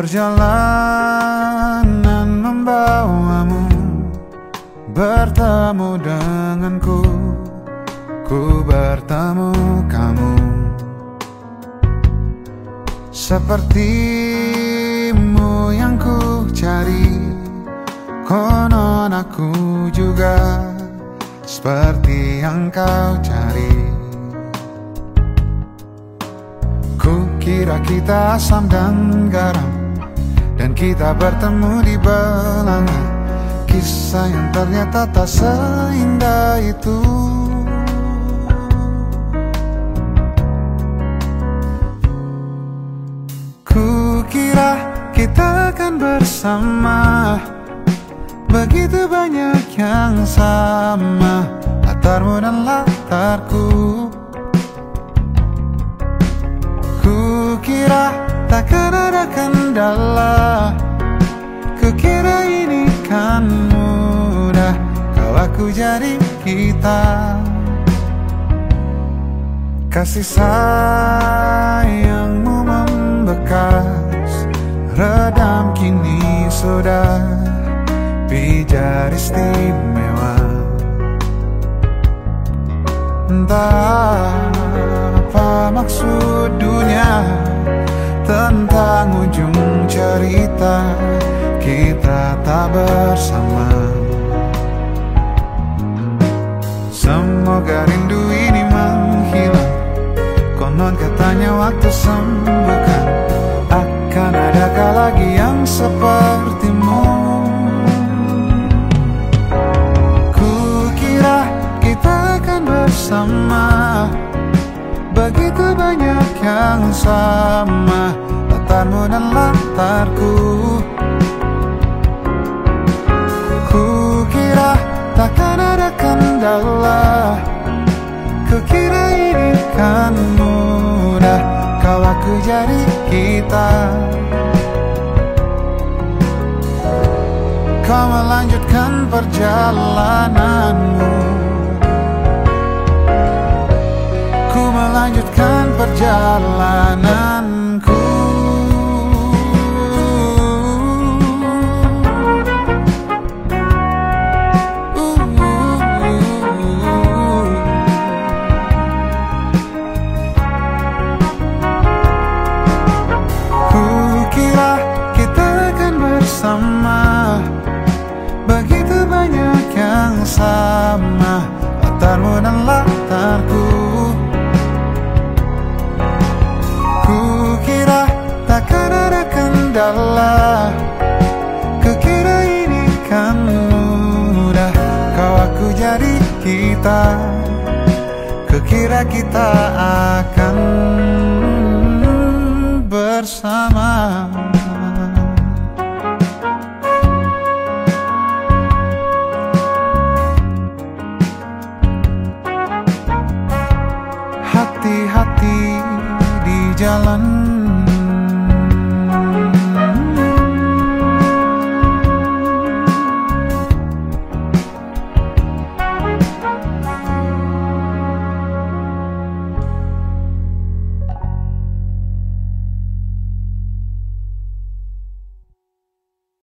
Perjalanan membawamu Bertemu denganku Ku bertemu kamu. Sepertimu yang ku cari Konon aku juga Seperti yang kau cari. Ku kira kita asam dan garam kita bertemu di belanga Kisah yang ternyata tak seindah itu. Ku kira kita akan bersama. Begitu banyak yang sama. Latarmu dan latarku. Ku kira takkan kendala Ku kira ini kan mudah Kau aku jadi kita. Kasih sayangmu membekas Redam kini sudah. Pijar istimewa. Entah tak bersama. Semoga rindu ini menghilang. Konon katanya waktu sembuhkan. Akan adakah lagi yang sepertimu? Ku kira kita akan bersama. Begitu banyak yang sama. Latarmu dan latarku Kau aku jadi kita. Kau melanjutkan perjalananmu. Ku melanjutkan perjalananku bersama Begitu banyak yang sama Latarmu dan latarku. Ku kira takkan ada kendala. Kukira ini kan mudah Kau aku jadi kita. Kukira kita akan bersama hati-hati di jalan.